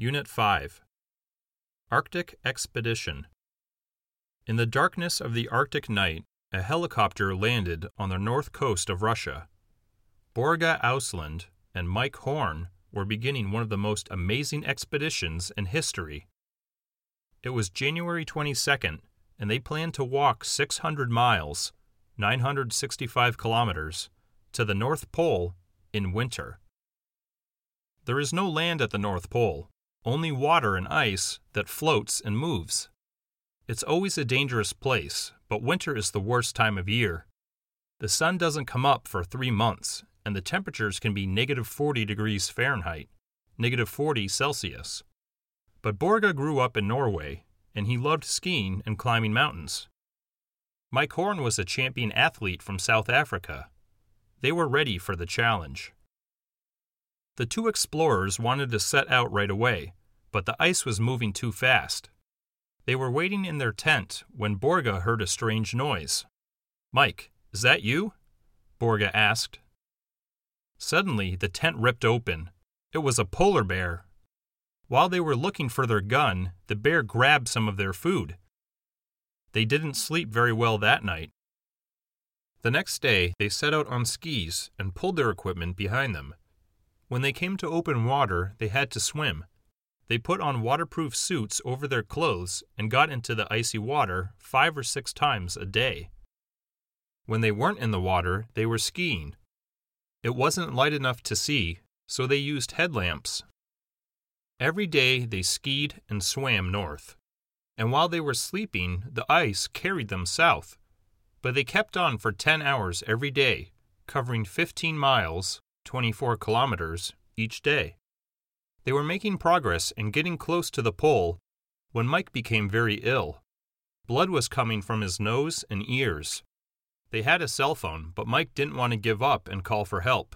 Unit 5 Arctic Expedition In the darkness of the Arctic night, a helicopter landed on the north coast of Russia. Borge Ousland and Mike Horn were beginning one of the most amazing expeditions in history. It was January 22nd, and they planned to walk 600 miles, 965 kilometers, to the North Pole in winter. There is no land at the North Pole, only water and ice that floats and moves. It's always a dangerous place, but winter is the worst time of year. The sun doesn't come up for three months, and the temperatures can be negative 40 degrees Fahrenheit, negative 40 Celsius. But Borge grew up in Norway, and he loved skiing and climbing mountains. Mike Horn was a champion athlete from South Africa. They were ready for the challenge. The two explorers wanted to set out right away, but the ice was moving too fast. They were waiting in their tent when Borge heard a strange noise. Mike, is that you? Borge asked. Suddenly, the tent ripped open. It was a polar bear. While they were looking for their gun, the bear grabbed some of their food. They didn't sleep very well that night. The next day, they set out on skis and pulled their equipment behind them. When they came to open water, they had to swim. They put on waterproof suits over their clothes and got into the icy water five or six times a day. When they weren't in the water, they were skiing. It wasn't light enough to see, so they used headlamps. Every day they skied and swam north. And while they were sleeping, the ice carried them south. But they kept on for 10 hours every day, covering 15 miles 24 kilometers each day. They were making progress and getting close to the pole when Mike became very ill. Blood was coming from his nose and ears. They had a cell phone, but Mike didn't want to give up and call for help.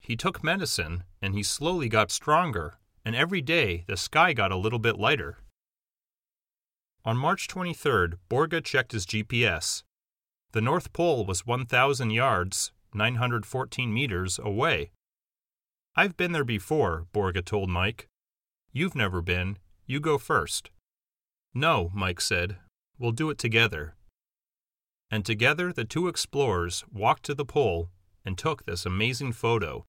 He took medicine and he slowly got stronger, and every day the sky got a little bit lighter. On March 23rd, Borge checked his GPS. The North Pole was 1,000 yards 914 meters away. I've been there before, Borge told Mike. You've never been. You go first. No, Mike said. We'll do it together. And together the two explorers walked to the pole and took this amazing photo.